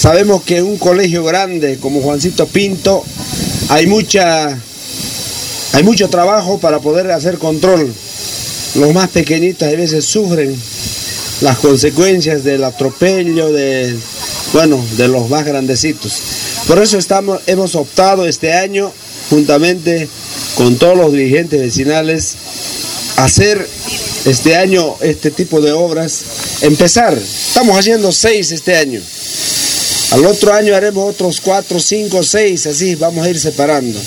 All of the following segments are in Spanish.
Sabemos que en un colegio grande como Juancito Pinto hay mucha hay mucho trabajo para poder hacer control. Los más pequeñitos a veces sufren las consecuencias del atropello de bueno, de los más grandecitos. Por eso estamos hemos optado este año juntamente con todos los dirigentes vecinales hacer este año este tipo de obras, empezar. Estamos haciendo seis este año. Al otro año haremos otros cuatro, cinco, seis, así vamos a ir separando.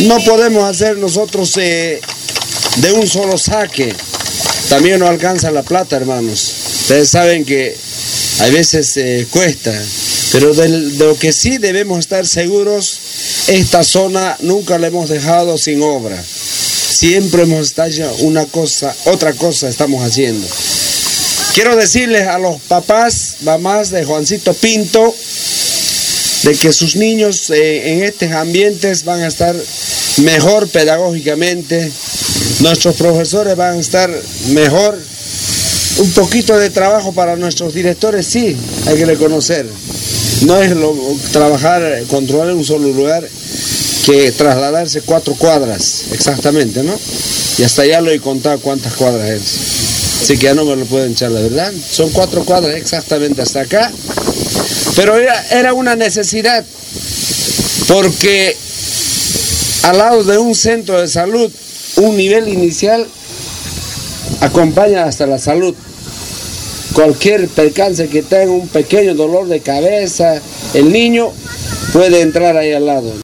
No podemos hacer nosotros eh, de un solo saque. También no alcanza la plata, hermanos. Ustedes saben que a veces eh, cuesta, pero de, de lo que sí debemos estar seguros, esta zona nunca la hemos dejado sin obra. Siempre hemos estado una cosa, otra cosa estamos haciendo. Quiero decirles a los papás, mamás de Juancito Pinto, de que sus niños eh, en estos ambientes van a estar mejor pedagógicamente, nuestros profesores van a estar mejor, un poquito de trabajo para nuestros directores, sí, hay que reconocer. No es lo, trabajar, controlar en un solo lugar, que trasladarse cuatro cuadras, exactamente, ¿no? Y hasta ya lo he contado cuántas cuadras es. Así que ya no me lo pueden echar, la verdad. Son cuatro cuadras exactamente hasta acá. Pero era, era una necesidad, porque al lado de un centro de salud, un nivel inicial acompaña hasta la salud. Cualquier percance que tenga un pequeño dolor de cabeza, el niño puede entrar ahí al lado.